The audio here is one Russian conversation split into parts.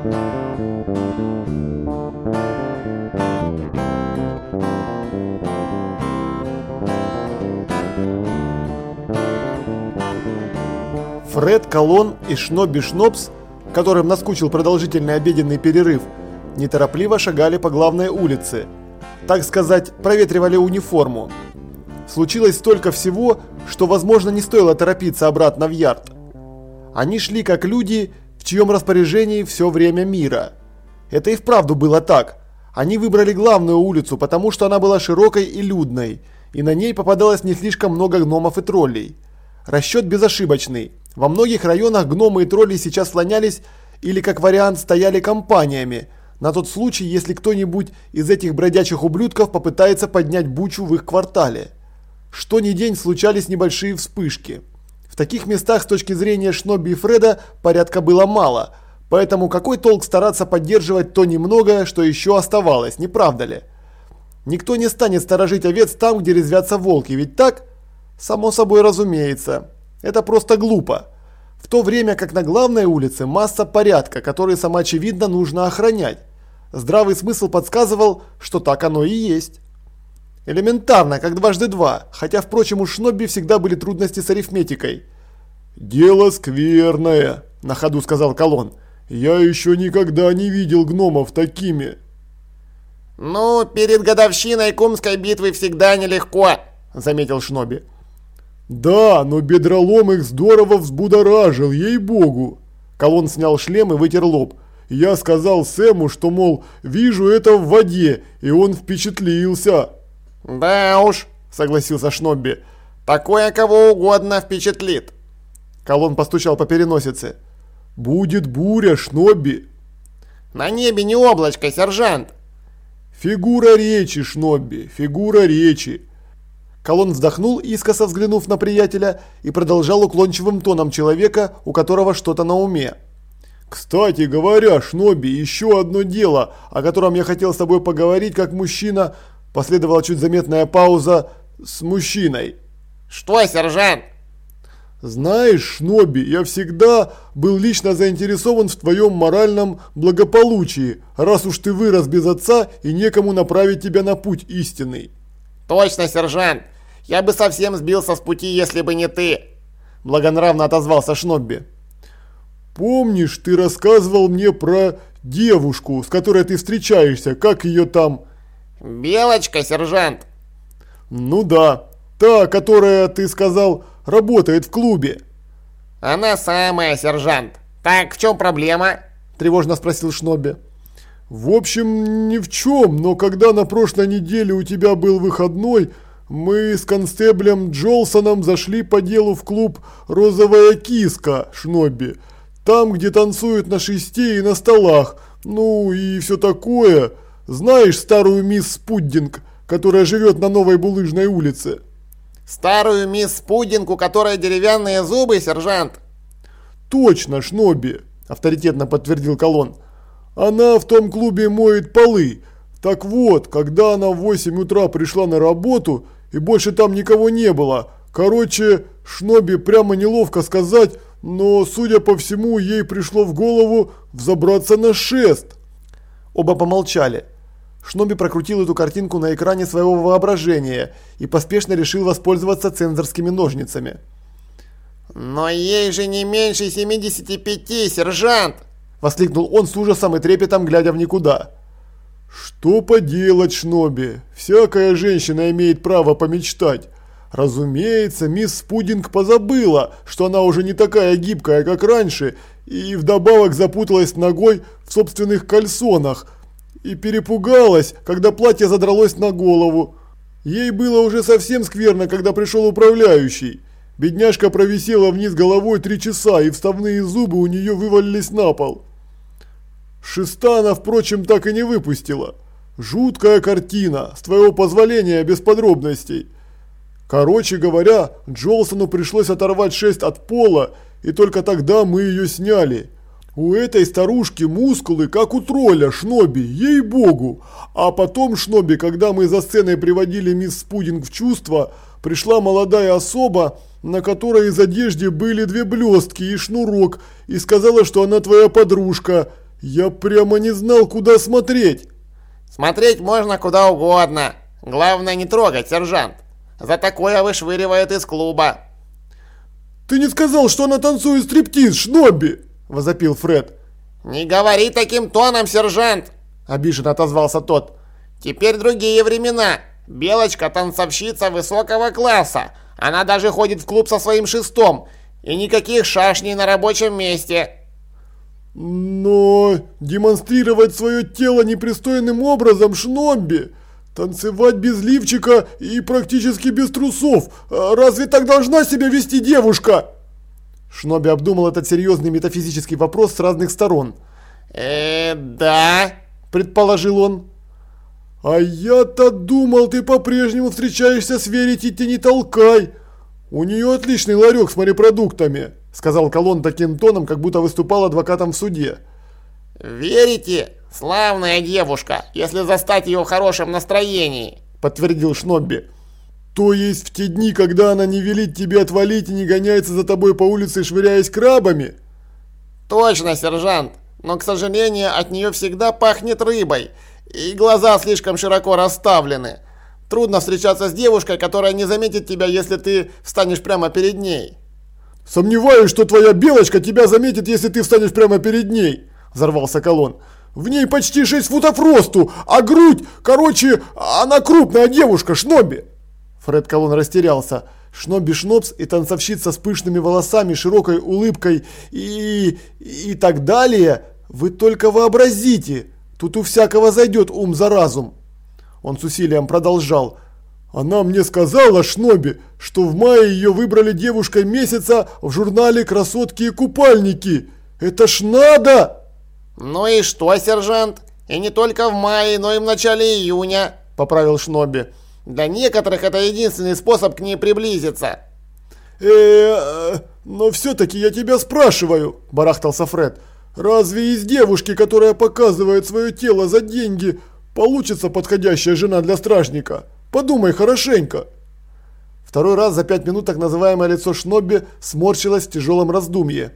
Фред, Колон и Шноби Шнопс, которым наскучил продолжительный обеденный перерыв, неторопливо шагали по главной улице. Так сказать, проветривали униформу. Случилось столько всего, что, возможно, не стоило торопиться обратно в ярд. Они шли как люди, в чьем распоряжении все время мира. Это и вправду было так. Они выбрали главную улицу, потому что она была широкой и людной, и на ней попадалось не слишком много гномов и троллей. Расчет безошибочный. Во многих районах гномы и тролли сейчас слонялись или как вариант стояли компаниями, на тот случай, если кто-нибудь из этих бродячих ублюдков попытается поднять бучу в их квартале. Что ни день случались небольшие вспышки. Таких местах с точки зрения Шноби и Фреда порядка было мало, поэтому какой толк стараться поддерживать то немногое, что еще оставалось, не правда ли? Никто не станет сторожить овец там, где резвятся волки, ведь так? Само собой разумеется. Это просто глупо. В то время как на главной улице масса порядка, который самоочевидно нужно охранять. Здравый смысл подсказывал, что так оно и есть. Элементарно, как дважды два, хотя, впрочем, у Шнобби всегда были трудности с арифметикой. «Дело скверное», – на ходу сказал Колон. «Я еще никогда не видел гномов такими». «Ну, перед годовщиной Кумской битвы всегда нелегко», – заметил Шноби. «Да, но бедролом их здорово взбудоражил, ей-богу!» Колон снял шлем и вытер лоб. «Я сказал Сэму, что, мол, вижу это в воде, и он впечатлился!» «Да уж», — согласился Шнобби, — «такое кого угодно впечатлит». Колон постучал по переносице. «Будет буря, Шнобби!» «На небе не облачко, сержант!» «Фигура речи, Шнобби, фигура речи!» Колон вздохнул, искоса взглянув на приятеля, и продолжал уклончивым тоном человека, у которого что-то на уме. «Кстати говоря, Шноби, еще одно дело, о котором я хотел с тобой поговорить как мужчина», последовала чуть заметная пауза с мужчиной. «Что, сержант?» «Знаешь, Шноби, я всегда был лично заинтересован в твоем моральном благополучии, раз уж ты вырос без отца и некому направить тебя на путь истинный». «Точно, сержант! Я бы совсем сбился с пути, если бы не ты!» Благонравно отозвался Шнобби. «Помнишь, ты рассказывал мне про девушку, с которой ты встречаешься, как ее там?» «Белочка, сержант!» «Ну да, та, которая, ты сказал, работает в клубе». «Она самая, сержант. Так, в чем проблема?» Тревожно спросил Шнобби. В общем, ни в чем, но когда на прошлой неделе у тебя был выходной, мы с констеблем Джолсоном зашли по делу в клуб «Розовая киска» Шнобби. Там, где танцуют на шесте и на столах, ну и все такое. Знаешь старую мисс Спуддинг, которая живет на Новой Булыжной улице? Старую мисс Спуддинг, у которой деревянные зубы, сержант? Точно, Шнобби, авторитетно подтвердил Колон. Она в том клубе моет полы. Так вот, когда она в 8 утра пришла на работу и больше там никого не было, короче, Шноби прямо неловко сказать, но, судя по всему, ей пришло в голову взобраться на шест. Оба помолчали. Шноби прокрутил эту картинку на экране своего воображения и поспешно решил воспользоваться цензорскими ножницами. «Но ей же не меньше 75, сержант!» Воскликнул он с ужасом и трепетом, глядя в никуда. «Что поделать, Шноби? Всякая женщина имеет право помечтать. Разумеется, мисс Пудинг позабыла, что она уже не такая гибкая, как раньше, и вдобавок запуталась ногой в собственных кальсонах и перепугалась, когда платье задралось на голову. Ей было уже совсем скверно, когда пришел управляющий. Бедняжка провисела вниз головой три часа, и вставные зубы у нее вывалились на пол. Шеста она, впрочем, так и не выпустила. Жуткая картина, с твоего позволения, без подробностей. Короче говоря, Джолсону пришлось оторвать шесть от пола, и только тогда мы ее сняли. У этой старушки мускулы, как у тролля, Шноби, ей-богу. А потом, Шноби, когда мы за сценой приводили мисс Спудинг в чувство, пришла молодая особа, на которой из одежды были две блестки и шнурок, и сказала, что она твоя подружка. Я прямо не знал, куда смотреть. Смотреть можно куда угодно. Главное не трогать, сержант. За такое вышвыривает из клуба. Ты не сказал, что она танцует стриптиз, Шнобби? Возопил Фред. Не говори таким тоном, сержант. Обиженно отозвался тот. Теперь другие времена. Белочка танцовщица высокого класса. Она даже ходит в клуб со своим шестом. И никаких шашней на рабочем месте. Но демонстрировать свое тело непристойным образом, Шнобби, танцевать без лифчика и практически без трусов, а разве так должна себя вести девушка? Шноби обдумал этот серьезный метафизический вопрос с разных сторон. «Э, да», – предположил он. «А я-то думал, ты по-прежнему встречаешься с Верите, не толкай. У нее отличный ларек с морепродуктами». – сказал Колон таким тоном, как будто выступал адвокатом в суде. «Верите? Славная девушка, если застать ее в хорошем настроении», – подтвердил Шнобби. «То есть в те дни, когда она не велит тебе отвалить и не гоняется за тобой по улице, швыряясь крабами?» «Точно, сержант, но, к сожалению, от нее всегда пахнет рыбой, и глаза слишком широко расставлены. Трудно встречаться с девушкой, которая не заметит тебя, если ты встанешь прямо перед ней». «Сомневаюсь, что твоя белочка тебя заметит, если ты встанешь прямо перед ней», – взорвался Колон. «В ней почти 6 футов росту, а грудь, короче, она крупная девушка, Шноби!» Фред Колон растерялся. Шноби Шнобс и танцовщица с пышными волосами, широкой улыбкой и... и так далее. Вы только вообразите, тут у всякого зайдет ум за разум. Он с усилием продолжал. Она мне сказала, Шноби, что в мае ее выбрали девушкой месяца в журнале «Красотки и купальники». Это ж надо! Ну и что, сержант? И не только в мае, но и в начале июня, поправил Шноби. Для некоторых это единственный способ к ней приблизиться. э, -э но все-таки я тебя спрашиваю, барахтался Фред. Разве из девушки, которая показывает свое тело за деньги, получится подходящая жена для стражника? Подумай хорошенько. Второй раз за пять минут так называемое лицо Шнобби сморщилось в тяжелом раздумье.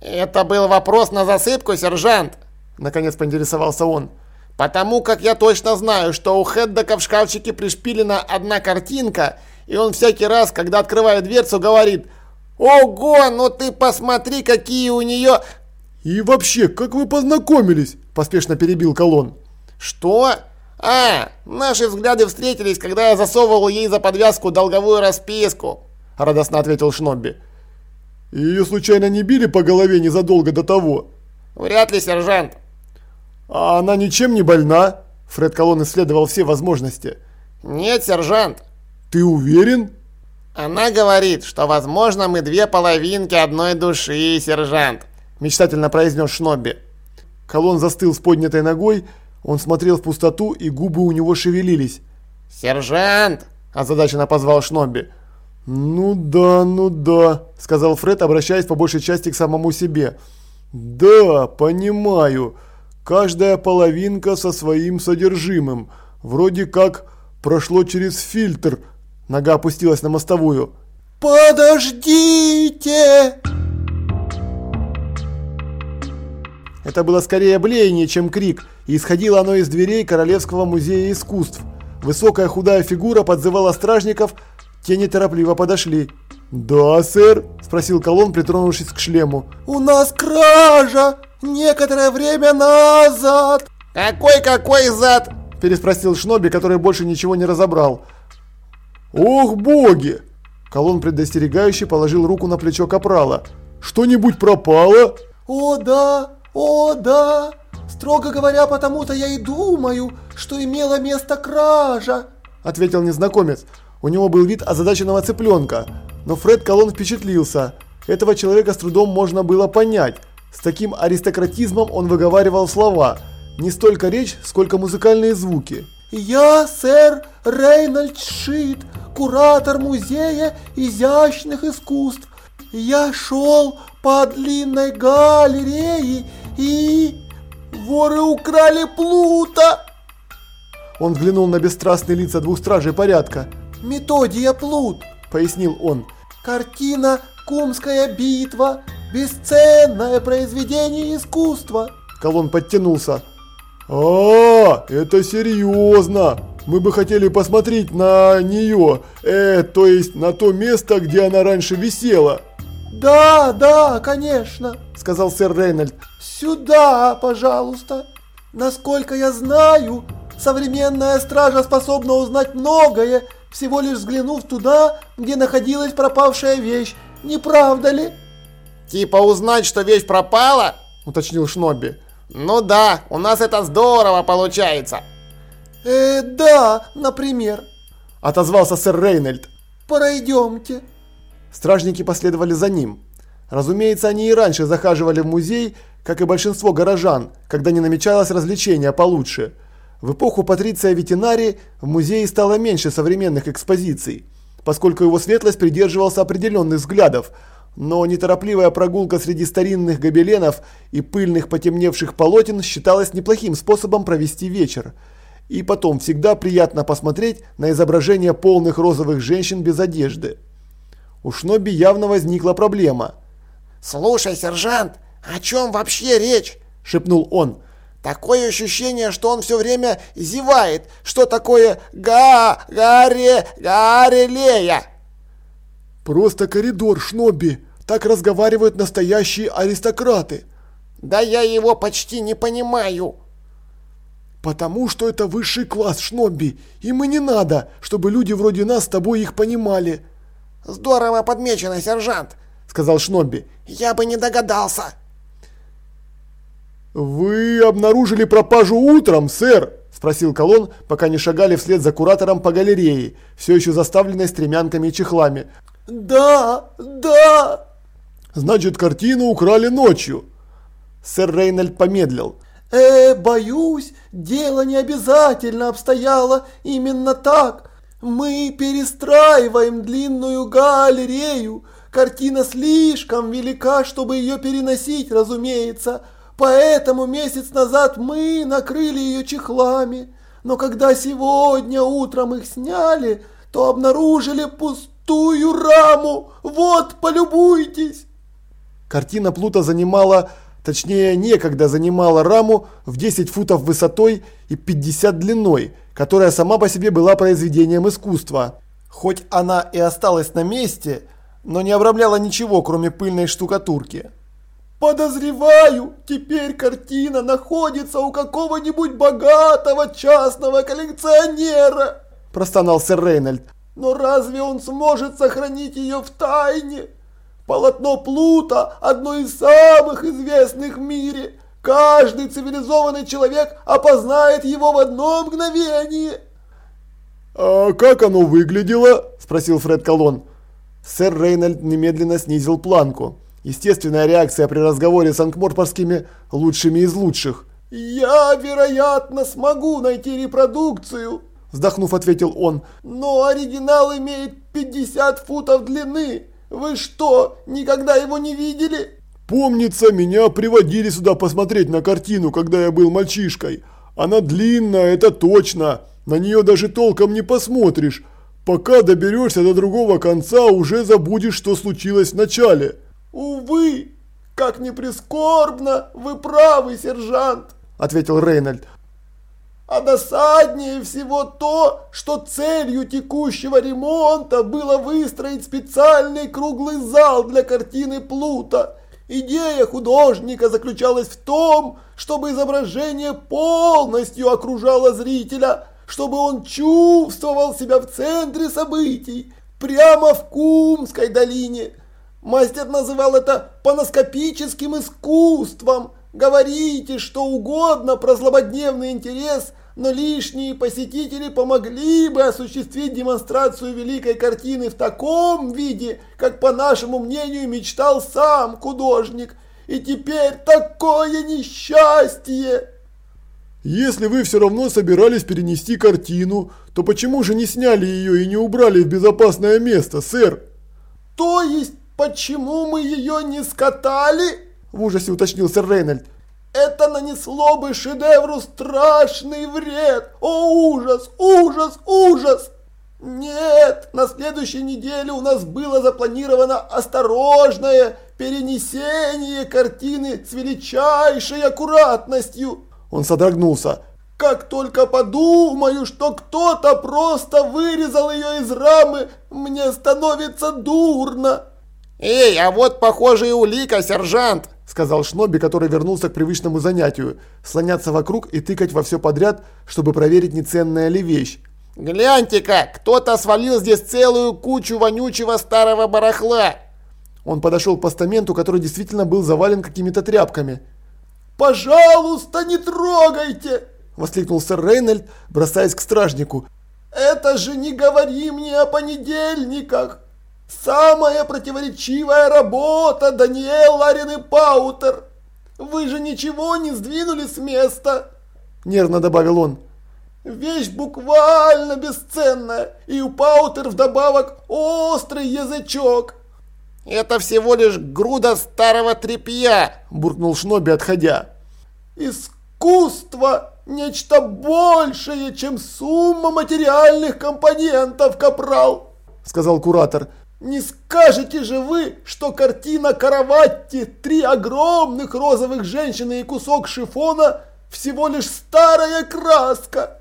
«Это был вопрос на засыпку, сержант!» Наконец поинтересовался он. «Потому как я точно знаю, что у Хеддока в шкафчике пришпилена одна картинка, и он всякий раз, когда открывает дверцу, говорит «Ого, ну ты посмотри, какие у нее...» «И вообще, как вы познакомились?» – поспешно перебил Колон. «Что? «А, наши взгляды встретились, когда я засовывал ей за подвязку долговую расписку», – радостно ответил Шнобби. «Ее случайно не били по голове незадолго до того?» «Вряд ли, сержант». «А она ничем не больна?» Фред Колон исследовал все возможности. «Нет, сержант». «Ты уверен?» «Она говорит, что, возможно, мы две половинки одной души, сержант», – мечтательно произнес Шнобби. Колон застыл с поднятой ногой, он смотрел в пустоту, и губы у него шевелились. «Сержант!» – озадаченно позвал Шнобби. «Ну да, ну да», – сказал Фред, обращаясь по большей части к самому себе. «Да, понимаю. Каждая половинка со своим содержимым. Вроде как прошло через фильтр». Нога опустилась на мостовую. «Подождите!» Это было скорее блеяние, чем крик, и исходило оно из дверей Королевского музея искусств. Высокая худая фигура подзывала стражников, те неторопливо подошли. «Да, сэр?» – спросил Колон, притронувшись к шлему. «У нас кража! Некоторое время назад!» «Какой-какой зад?» – переспросил Шноби, который больше ничего не разобрал. «Ох, боги!» Колон предостерегающе положил руку на плечо Капрала. «Что-нибудь пропало?» «О, да! «О, да! Строго говоря, потому-то я и думаю, что имела место кража!» Ответил незнакомец. У него был вид озадаченного цыпленка. Но Фред Колон впечатлился. Этого человека с трудом можно было понять. С таким аристократизмом он выговаривал слова. Не столько речь, сколько музыкальные звуки. «Я сэр Рейнольд Шит, куратор музея изящных искусств. Я шел по длинной галерее и... Воры украли Плута!» Он взглянул на бесстрастные лица двух стражей порядка. «Методия Плут», — пояснил он. «Картина «Кумская битва» – бесценное произведение искусства. Колон подтянулся. А, это серьезно. Мы бы хотели посмотреть на нее, э, то есть на то место, где она раньше висела. Да, да, конечно, сказал сэр Рейнольд. Сюда, пожалуйста. Насколько я знаю, современная стража способна узнать многое, всего лишь взглянув туда, где находилась пропавшая вещь. Не правда ли? Типа узнать, что вещь пропала? уточнил Шнобби. Ну да, у нас это здорово получается. Э, да, например, отозвался сэр Рейнольд. Пройдемте. Стражники последовали за ним. Разумеется, они и раньше захаживали в музей, как и большинство горожан, когда не намечалось развлечения получше. В эпоху Патриция Ветинари в музее стало меньше современных экспозиций, поскольку его светлость придерживался определенных взглядов, но неторопливая прогулка среди старинных гобеленов и пыльных потемневших полотен считалась неплохим способом провести вечер. И потом всегда приятно посмотреть на изображения полных розовых женщин без одежды. У Шноби явно возникла проблема. «Слушай, сержант, о чем вообще речь?» – шепнул он. «Такое ощущение, что он все время зевает. Что такое га гаре гарелея?» «Просто коридор, Шноби. Так разговаривают настоящие аристократы». «Да я его почти не понимаю». «Потому что это высший класс, Шнобби, и не надо, чтобы люди вроде нас с тобой их понимали». «Здорово подмечено, сержант», — сказал Шнобби. «Я бы не догадался». «Вы обнаружили пропажу утром, сэр?» – спросил Колон, пока не шагали вслед за куратором по галерее, все еще заставленной стремянками и чехлами. «Да, да!» «Значит, картину украли ночью!» Сэр Рейнольд помедлил. «Э, боюсь, дело не обязательно обстояло именно так. Мы перестраиваем длинную галерею. Картина слишком велика, чтобы ее переносить, разумеется. Поэтому месяц назад мы накрыли ее чехлами. Но когда сегодня утром их сняли, то обнаружили пустую раму. Вот, полюбуйтесь!» Картина Плута занимала, точнее некогда занимала раму в 10 футов высотой и 50 длиной, которая сама по себе была произведением искусства. Хоть она и осталась на месте, но не обрамляла ничего, кроме пыльной штукатурки. «Подозреваю, теперь картина находится у какого-нибудь богатого частного коллекционера!» – простонал сэр Рейнольд. «Но разве он сможет сохранить ее в тайне?» Полотно Плута – одно из самых известных в мире. Каждый цивилизованный человек опознает его в одно мгновение. «А как оно выглядело?» – спросил Фред Колон. Сэр Рейнольд немедленно снизил планку. Естественная реакция при разговоре с анкморпорскими лучшими из лучших. «Я, вероятно, смогу найти репродукцию», – вздохнув, ответил он. «Но оригинал имеет 50 футов длины. Вы что, никогда его не видели? Помнится, меня приводили сюда посмотреть на картину, когда я был мальчишкой. Она длинная, это точно. На нее даже толком не посмотришь. Пока доберешься до другого конца, уже забудешь, что случилось в начале. Увы, как ни прискорбно, вы правы, сержант, ответил Рейнольд. А досаднее всего то, что целью текущего ремонта было выстроить специальный круглый зал для картины Плута. Идея художника заключалась в том, чтобы изображение полностью окружало зрителя, чтобы он чувствовал себя в центре событий, прямо в Кумской долине. Мастер называл это паноскопическим искусством. Говорите что угодно про злободневный интерес, но лишние посетители помогли бы осуществить демонстрацию великой картины в таком виде, как по нашему мнению мечтал сам художник. И теперь такое несчастье! Если вы все равно собирались перенести картину, то почему же не сняли ее и не убрали в безопасное место, сэр? То есть, почему мы ее не скатали? В ужасе уточнил сэр Рейнольд. Это нанесло бы шедевру страшный вред! О, ужас, ужас, ужас! Нет, на следующей неделе у нас было запланировано осторожное перенесение картины с величайшей аккуратностью. Он содрогнулся. Как только подумаю, что кто-то просто вырезал ее из рамы, мне становится дурно. Эй, а вот похожая улика, сержант, сказал Шноби, который вернулся к привычному занятию – слоняться вокруг и тыкать во все подряд, чтобы проверить, неценная ли вещь. «Гляньте-ка, кто-то свалил здесь целую кучу вонючего старого барахла!» Он подошел к постаменту, который действительно был завален какими-то тряпками. «Пожалуйста, не трогайте!» – воскликнул сэр Рейнольд, бросаясь к стражнику. «Это же не говори мне о понедельниках! Самая противоречивая работа Даниэл Ларин и Паутер! Вы же ничего не сдвинули с места!» – нервно добавил он. Вещь буквально бесценная, и у Паутер вдобавок острый язычок. Это всего лишь груда старого тряпья, буркнул Шноби, отходя. Искусство – нечто большее, чем сумма материальных компонентов, Капрал, сказал куратор. Не скажете же вы, что картина Караватти «Три огромных розовых женщины и кусок шифона» всего лишь старая краска?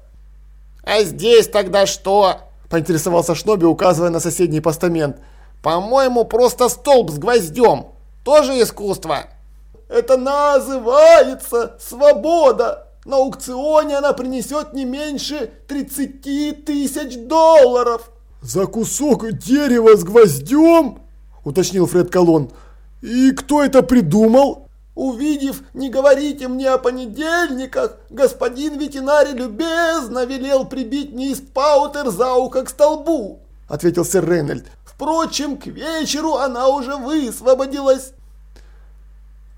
«А здесь тогда что?» – поинтересовался Шноби, указывая на соседний постамент. «По-моему, просто столб с гвоздем. Тоже искусство?» «Это называется свобода. На аукционе она принесет не меньше 30 тысяч долларов». «За кусок дерева с гвоздем?» – уточнил Фред Колон. «И кто это придумал?» Увидев, не говорите мне о понедельниках, господин ветеринарий любезно велел прибить мисс Паутер за ухо к столбу, ответил сэр Рейнольд. Впрочем, к вечеру она уже высвободилась.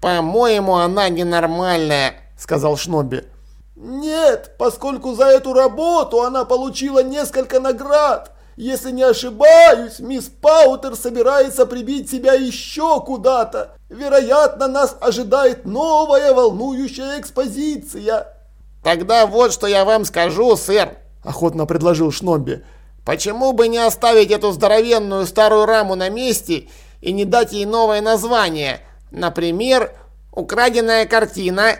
По-моему, она ненормальная, сказал Шноби. Нет, поскольку за эту работу она получила несколько наград. Если не ошибаюсь, мисс Паутер собирается прибить себя еще куда-то. Вероятно, нас ожидает новая волнующая экспозиция. Тогда вот что я вам скажу, сэр, охотно предложил Шнобби. Почему бы не оставить эту здоровенную старую раму на месте и не дать ей новое название? Например, «Украденная картина».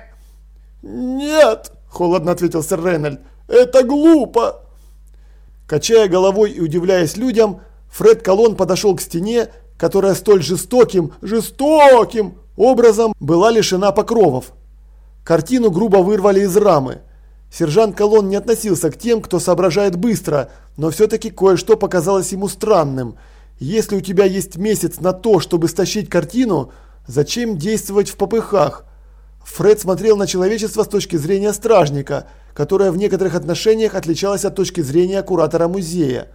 «Нет», – холодно ответил сэр Рейнольд, – «это глупо». Качая головой и удивляясь людям, Фред Колон подошел к стене, которая столь жестоким, жестоким образом была лишена покровов. Картину грубо вырвали из рамы. Сержант Колон не относился к тем, кто соображает быстро, но все-таки кое-что показалось ему странным. Если у тебя есть месяц на то, чтобы стащить картину, зачем действовать в попыхах? Фред смотрел на человечество с точки зрения стражника – которая в некоторых отношениях отличалась от точки зрения куратора музея.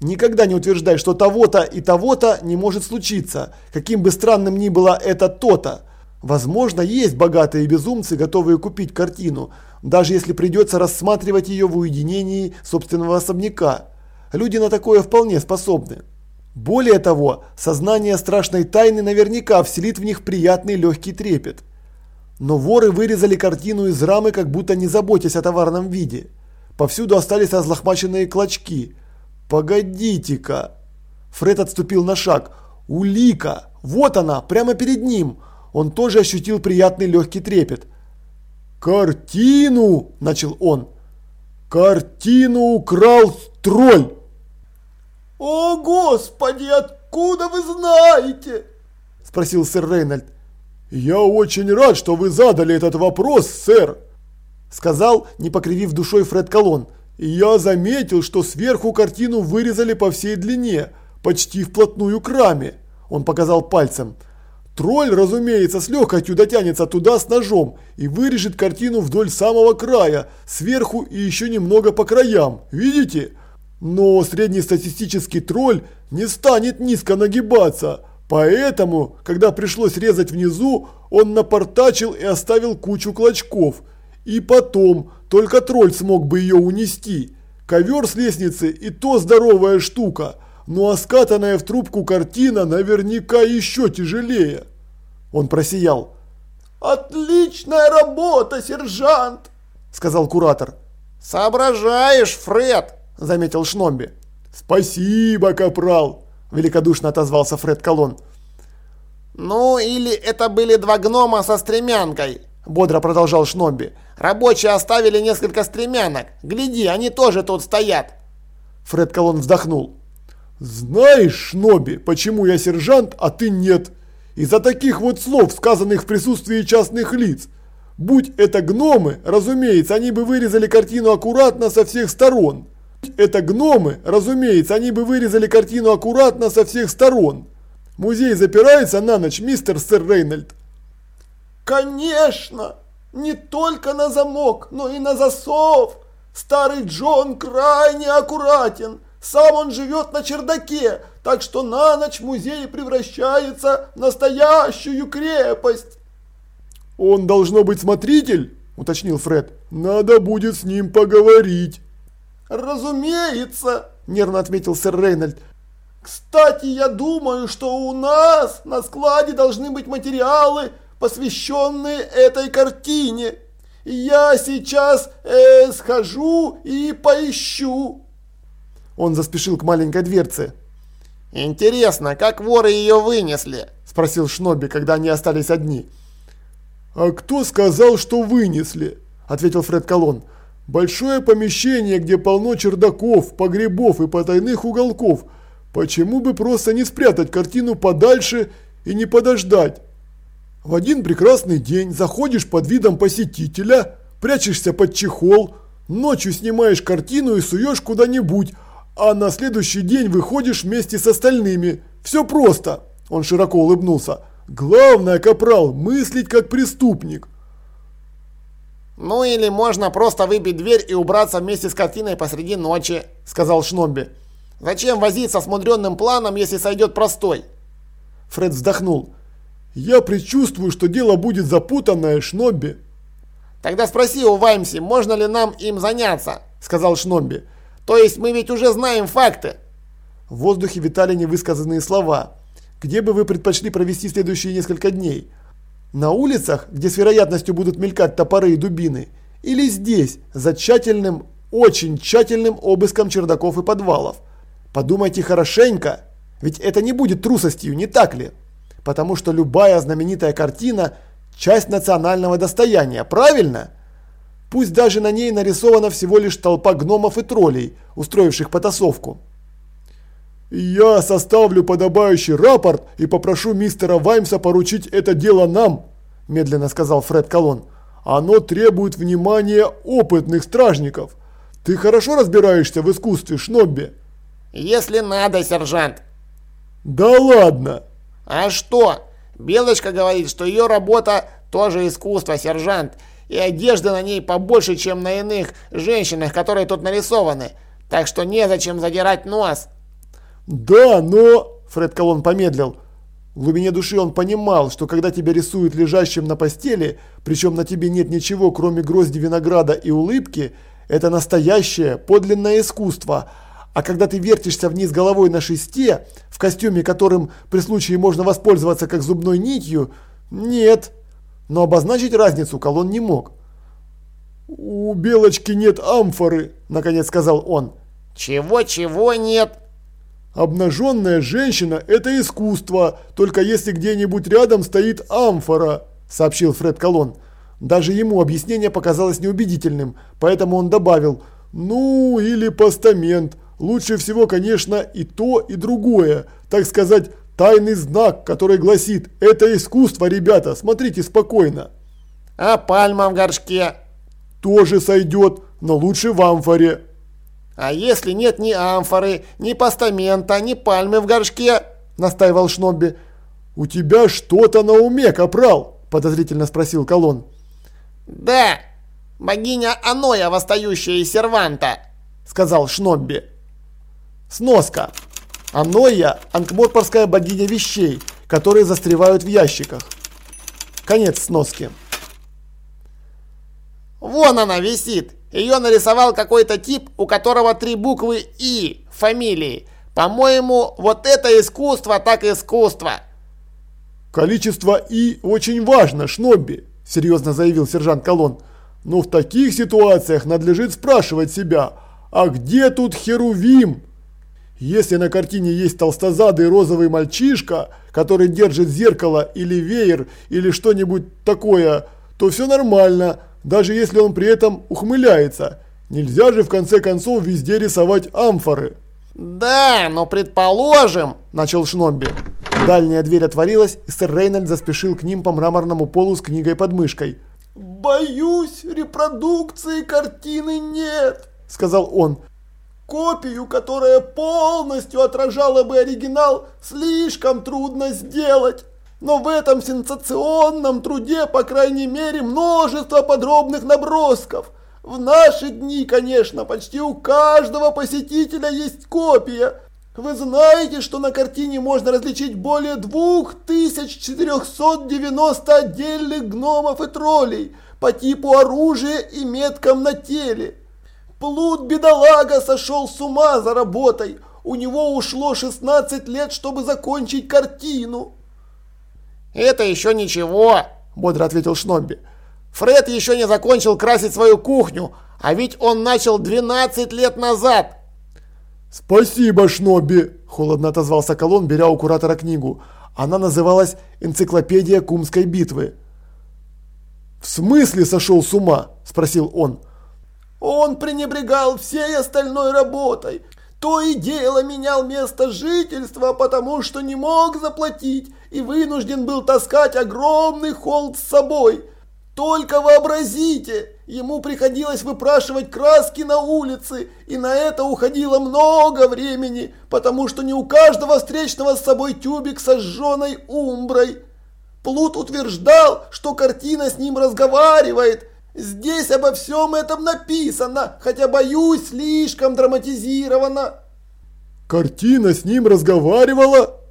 Никогда не утверждай, что того-то и того-то не может случиться, каким бы странным ни было это то-то. Возможно, есть богатые безумцы, готовые купить картину, даже если придется рассматривать ее в уединении собственного особняка. Люди на такое вполне способны. Более того, сознание страшной тайны наверняка вселит в них приятный легкий трепет. Но воры вырезали картину из рамы, как будто не заботясь о товарном виде. Повсюду остались разлохмаченные клочки. Погодите-ка. Фред отступил на шаг. Улика! Вот она, прямо перед ним. Он тоже ощутил приятный легкий трепет. «Картину!» – начал он. «Картину украл тролль!» «О, Господи, откуда вы знаете?» – спросил сэр Рейнольд. «Я очень рад, что вы задали этот вопрос, сэр», – сказал, не покривив душой Фред Колон. «И я заметил, что сверху картину вырезали по всей длине, почти вплотную к раме», – он показал пальцем. «Тролль, разумеется, с легкостью дотянется туда с ножом и вырежет картину вдоль самого края, сверху и еще немного по краям, видите? Но среднестатистический тролль не станет низко нагибаться». Поэтому, когда пришлось резать внизу, он напортачил и оставил кучу клочков. И потом, только тролль смог бы ее унести. Ковер с лестницы и то здоровая штука, ну а скатанная в трубку картина наверняка еще тяжелее. Он просиял. «Отличная работа, сержант!» – сказал куратор. «Соображаешь, Фред!» – заметил Шномби. Спасибо, капрал, великодушно отозвался Фред Колон. Ну, или это были два гнома со стремянкой, бодро продолжал Шнобби. Рабочие оставили несколько стремянок. Гляди, они тоже тут стоят. Фред Колон вздохнул. «Знаешь, Шноби, почему я сержант, а ты нет? Из-за таких вот слов, сказанных в присутствии частных лиц. Будь это гномы, разумеется, они бы вырезали картину аккуратно со всех сторон. Это гномы, разумеется, они бы вырезали картину аккуратно со всех сторон. Музей запирается на ночь, мистер сэр Рейнольд?» «Конечно! Не только на замок, но и на засов!» Старый Джон крайне аккуратен. Сам он живет на чердаке, так что на ночь музей превращается в настоящую крепость. Он должно быть смотритель, уточнил Фред. Надо будет с ним поговорить. Разумеется, нервно отметил сэр Рейнольд. Кстати, я думаю, что у нас на складе должны быть материалы, посвященные этой картине. Я сейчас э, схожу и поищу. Он заспешил к маленькой дверце. Интересно, как воры ее вынесли? Спросил Шноби, когда они остались одни. А кто сказал, что вынесли? Ответил Фред Колон. Большое помещение, где полно чердаков, погребов и потайных уголков. Почему бы просто не спрятать картину подальше и не подождать? В один прекрасный день заходишь под видом посетителя, прячешься под чехол, ночью снимаешь картину и суешь куда-нибудь, а на следующий день выходишь вместе с остальными. Все просто. Он широко улыбнулся. Главное, капрал, мыслить как преступник. Ну или можно просто выбить дверь и убраться вместе с картиной посреди ночи, сказал Шномби. Зачем возиться с мудренным планом, если сойдет простой? Фред вздохнул. Я предчувствую, что дело будет запутанное, Шнобби. Тогда спроси у Ваймси, можно ли нам им заняться, сказал Шнобби. То есть мы ведь уже знаем факты. В воздухе витали невысказанные слова. Где бы вы предпочли провести следующие несколько дней? На улицах, где с вероятностью будут мелькать топоры и дубины? Или здесь, за тщательным, очень тщательным обыском чердаков и подвалов? Подумайте хорошенько, ведь это не будет трусостью, не так ли? потому что любая знаменитая картина – часть национального достояния, правильно? Пусть даже на ней нарисована всего лишь толпа гномов и троллей, устроивших потасовку. «Я составлю подобающий рапорт и попрошу мистера Ваймса поручить это дело нам», – медленно сказал Фред Колон. «Оно требует внимания опытных стражников. Ты хорошо разбираешься в искусстве, Шнобби?» «Если надо, сержант». «Да ладно!» А что? Белочка говорит, что ее работа тоже искусство, сержант. И одежды на ней побольше, чем на иных женщинах, которые тут нарисованы. Так что незачем задирать нос. Да, но... Фред Колон помедлил. В глубине души он понимал, что когда тебя рисуют лежащим на постели, причем на тебе нет ничего, кроме грозди винограда и улыбки, это настоящее, подлинное искусство – а когда ты вертишься вниз головой на шесте, в костюме, которым при случае можно воспользоваться как зубной нитью, нет. Но обозначить разницу колонн не мог. «У Белочки нет амфоры», – наконец сказал он. «Чего-чего нет?» «Обнаженная женщина – это искусство, только если где-нибудь рядом стоит амфора», – сообщил Фред Колон. Даже ему объяснение показалось неубедительным, поэтому он добавил «ну или постамент». Лучше всего, конечно, и то, и другое. Так сказать, тайный знак, который гласит «Это искусство, ребята, смотрите спокойно». А пальма в горшке? Тоже сойдет, но лучше в амфоре. А если нет ни амфоры, ни постамента, ни пальмы в горшке? Настаивал Шнобби. У тебя что-то на уме, капрал? Подозрительно спросил Колон. Да, богиня Аноя, восстающая из серванта, сказал Шнобби. Сноска. Аноя – анкморпорская богиня вещей, которые застревают в ящиках. Конец сноски. Вон она висит. Ее нарисовал какой-то тип, у которого три буквы «И» фамилии. По-моему, вот это искусство так искусство. Количество «И» очень важно, Шнобби, серьезно заявил сержант Колон. Но в таких ситуациях надлежит спрашивать себя, а где тут Херувим? Если на картине есть толстозадый розовый мальчишка, который держит зеркало или веер или что-нибудь такое, то все нормально, даже если он при этом ухмыляется. Нельзя же в конце концов везде рисовать амфоры. «Да, но предположим», – начал Шнобби. Дальняя дверь отворилась, и сэр Рейнольд заспешил к ним по мраморному полу с книгой под мышкой. «Боюсь, репродукции картины нет», – сказал он. «Копию, которая полностью отражала бы оригинал, слишком трудно сделать. Но в этом сенсационном труде, по крайней мере, множество подробных набросков. В наши дни, конечно, почти у каждого посетителя есть копия. Вы знаете, что на картине можно различить более 2490 отдельных гномов и троллей по типу оружия и меткам на теле. Плут бедолага сошел с ума за работой. У него ушло 16 лет, чтобы закончить картину. «Это еще ничего», – бодро ответил Шнобби. Фред еще не закончил красить свою кухню, а ведь он начал 12 лет назад. Спасибо, Шноби, холодно отозвался Колон, беря у куратора книгу. Она называлась «Энциклопедия Кумской битвы». «В смысле сошел с ума?» – спросил он. «Он пренебрегал всей остальной работой. То и дело менял место жительства, потому что не мог заплатить и вынужден был таскать огромный холд с собой. Только вообразите, ему приходилось выпрашивать краски на улице, и на это уходило много времени, потому что не у каждого встречного с собой тюбик со сжженной умброй. Плут утверждал, что картина с ним разговаривает. Здесь обо всем этом написано, хотя, боюсь, слишком драматизировано. Картина с ним разговаривала?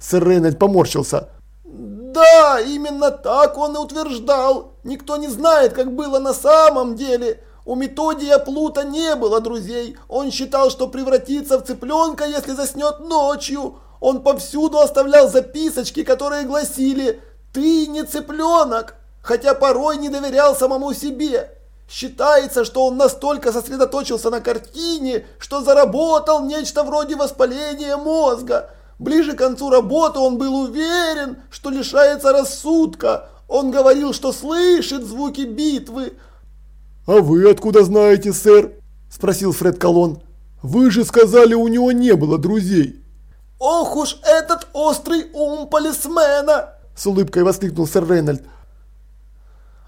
Сэр Рейнольд поморщился. Да, именно так он и утверждал. Никто не знает, как было на самом деле. У Методия Плута не было друзей. Он считал, что превратится в цыпленка, если заснет ночью. Он повсюду оставлял записочки, которые гласили «Ты не цыпленок», хотя порой не доверял самому себе. Считается, что он настолько сосредоточился на картине, что заработал нечто вроде воспаления мозга. Ближе к концу работы он был уверен, что лишается рассудка. Он говорил, что слышит звуки битвы. «А вы откуда знаете, сэр?» – спросил Фред Колон. «Вы же сказали, у него не было друзей». «Ох уж этот острый ум полисмена!» – с улыбкой воскликнул сэр Рейнольд.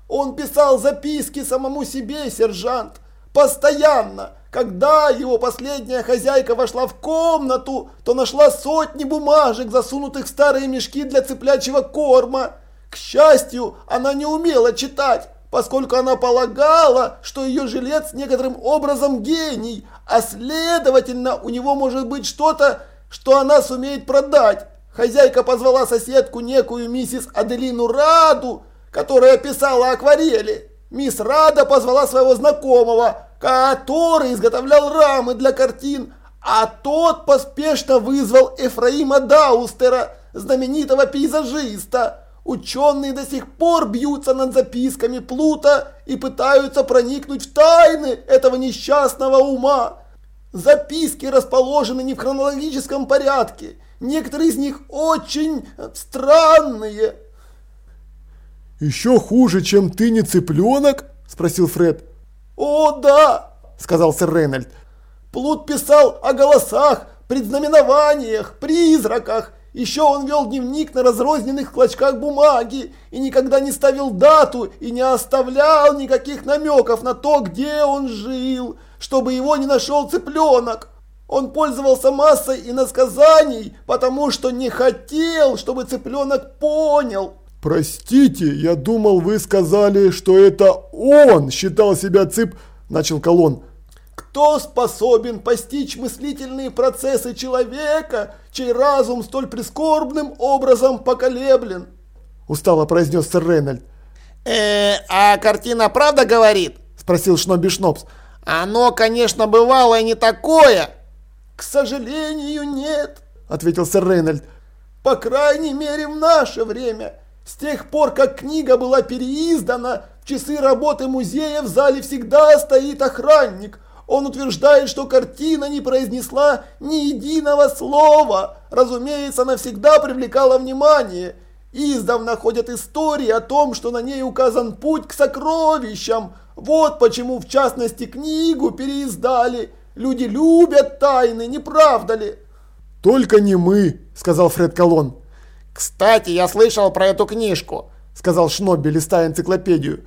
«Он писал записки самому себе, сержант, постоянно. Когда его последняя хозяйка вошла в комнату, то нашла сотни бумажек, засунутых в старые мешки для цыплячьего корма. К счастью, она не умела читать, поскольку она полагала, что ее жилец некоторым образом гений, а следовательно у него может быть что-то, что она сумеет продать. Хозяйка позвала соседку некую миссис Аделину Раду, которая писала акварели. Мисс Рада позвала своего знакомого, который изготовлял рамы для картин, а тот поспешно вызвал Эфраима Даустера, знаменитого пейзажиста. Ученые до сих пор бьются над записками Плута и пытаются проникнуть в тайны этого несчастного ума. Записки расположены не в хронологическом порядке. Некоторые из них очень странные. «Еще хуже, чем ты не цыпленок?» – спросил Фред. «О, да!» – сказал сэр Рейнольд. «Плут писал о голосах, предзнаменованиях, призраках. Еще он вел дневник на разрозненных клочках бумаги и никогда не ставил дату и не оставлял никаких намеков на то, где он жил, чтобы его не нашел цыпленок. Он пользовался массой иносказаний, потому что не хотел, чтобы цыпленок понял». «Простите, я думал, вы сказали, что это он считал себя цып...» – начал Колон. «Кто способен постичь мыслительные процессы человека, чей разум столь прискорбным образом поколеблен?» – устало произнес сэр Рейнольд. «Э, а картина правда говорит?» – спросил Шноби Шнопс. «Оно, конечно, бывало и не такое». «К сожалению, нет», – ответил сэр Рейнольд. «По крайней мере, в наше время». С тех пор, как книга была переиздана, в часы работы музея в зале всегда стоит охранник. Он утверждает, что картина не произнесла ни единого слова. Разумеется, она всегда привлекала внимание. Издавна ходят истории о том, что на ней указан путь к сокровищам. Вот почему, в частности, книгу переиздали. Люди любят тайны, не правда ли? «Только не мы», — сказал Фред Колон. «Кстати, я слышал про эту книжку», — сказал Шнобби, листая энциклопедию.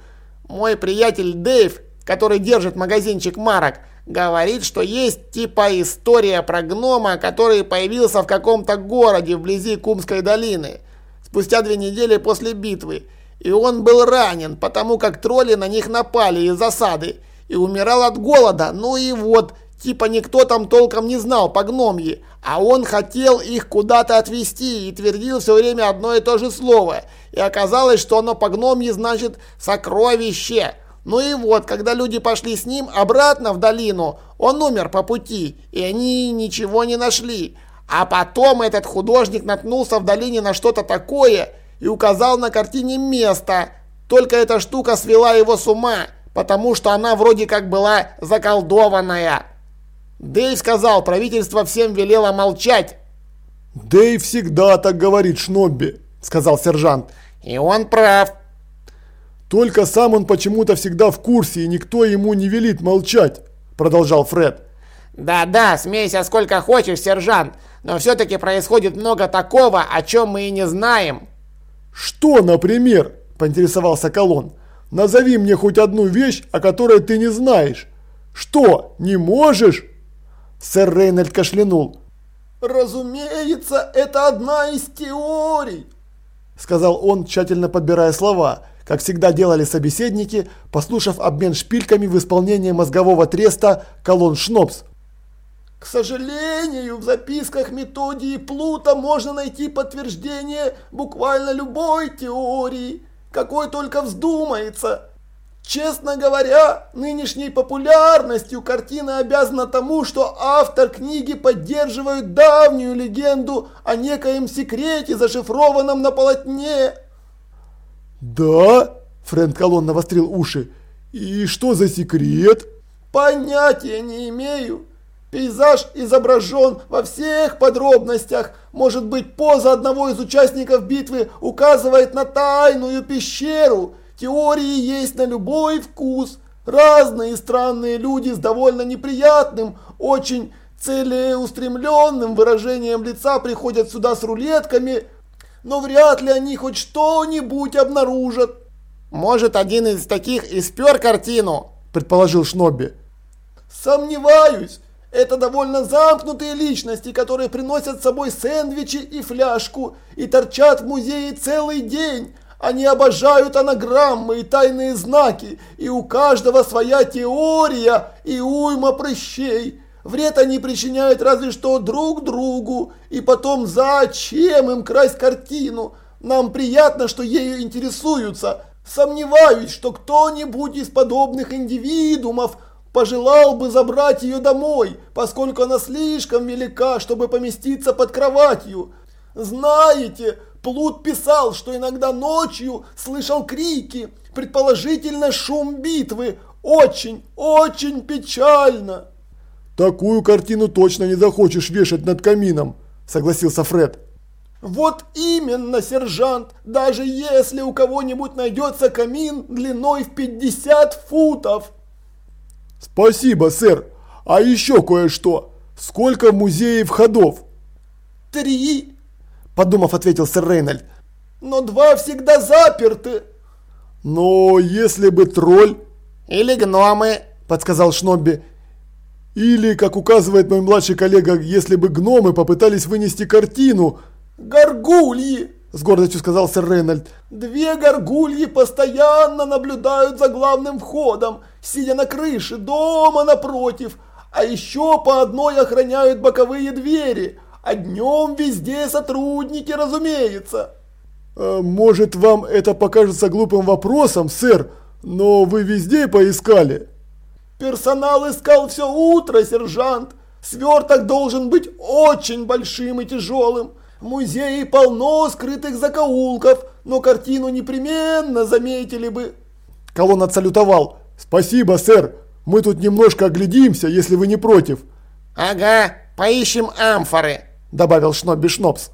«Мой приятель Дэйв, который держит магазинчик марок, говорит, что есть типа история про гнома, который появился в каком-то городе вблизи Кумской долины, спустя две недели после битвы. И он был ранен, потому как тролли на них напали из засады и умирал от голода. Ну и вот, типа никто там толком не знал по гномье, а он хотел их куда-то отвезти и твердил все время одно и то же слово. И оказалось, что оно по гномье значит «сокровище». Ну и вот, когда люди пошли с ним обратно в долину, он умер по пути, и они ничего не нашли. А потом этот художник наткнулся в долине на что-то такое и указал на картине место. Только эта штука свела его с ума, потому что она вроде как была заколдованная. Дэйв сказал, правительство всем велело молчать. «Дэйв всегда так говорит, Шнобби», — сказал сержант. «И он прав», только сам он почему-то всегда в курсе, и никто ему не велит молчать», – продолжал Фред. «Да-да, смейся сколько хочешь, сержант, но все-таки происходит много такого, о чем мы и не знаем». «Что, например?» – поинтересовался Колон. «Назови мне хоть одну вещь, о которой ты не знаешь. Что, не можешь?» Сэр Рейнольд кашлянул. «Разумеется, это одна из теорий», – сказал он, тщательно подбирая слова – как всегда делали собеседники, послушав обмен шпильками в исполнении мозгового треста колонн Шнопс. К сожалению, в записках методии Плута можно найти подтверждение буквально любой теории, какой только вздумается. Честно говоря, нынешней популярностью картина обязана тому, что автор книги поддерживает давнюю легенду о некоем секрете, зашифрованном на полотне. «Да?» – Фрэнк Колон навострил уши. «И что за секрет?» «Понятия не имею. Пейзаж изображен во всех подробностях. Может быть, поза одного из участников битвы указывает на тайную пещеру. Теории есть на любой вкус. Разные странные люди с довольно неприятным, очень целеустремленным выражением лица приходят сюда с рулетками, но вряд ли они хоть что-нибудь обнаружат. Может, один из таких и спер картину, предположил Шнобби. Сомневаюсь. Это довольно замкнутые личности, которые приносят с собой сэндвичи и фляжку и торчат в музее целый день. Они обожают анаграммы и тайные знаки, и у каждого своя теория и уйма прыщей. Вред они причиняют разве что друг другу. И потом зачем им красть картину? Нам приятно, что ею интересуются. Сомневаюсь, что кто-нибудь из подобных индивидуумов пожелал бы забрать ее домой, поскольку она слишком велика, чтобы поместиться под кроватью. Знаете, Плут писал, что иногда ночью слышал крики, предположительно шум битвы. Очень, очень печально. «Такую картину точно не захочешь вешать над камином», – согласился Фред. «Вот именно, сержант, даже если у кого-нибудь найдется камин длиной в 50 футов». «Спасибо, сэр. А еще кое-что. Сколько музеев ходов?» «Три», – подумав, ответил сэр Рейнольд. «Но два всегда заперты». «Но если бы тролль...» «Или гномы», – подсказал Шнобби. Или, как указывает мой младший коллега, если бы гномы попытались вынести картину. «Горгульи!» – с гордостью сказал сэр Рейнольд. «Две горгульи постоянно наблюдают за главным входом, сидя на крыше дома напротив, а еще по одной охраняют боковые двери, а днем везде сотрудники, разумеется». «А «Может, вам это покажется глупым вопросом, сэр, но вы везде поискали?» Персонал искал все утро, сержант. Сверток должен быть очень большим и тяжелым. В музее полно скрытых закоулков, но картину непременно заметили бы. Колонн отсалютовал. «Спасибо, сэр. Мы тут немножко оглядимся, если вы не против». «Ага, поищем амфоры», – добавил Шнобби Шнопс.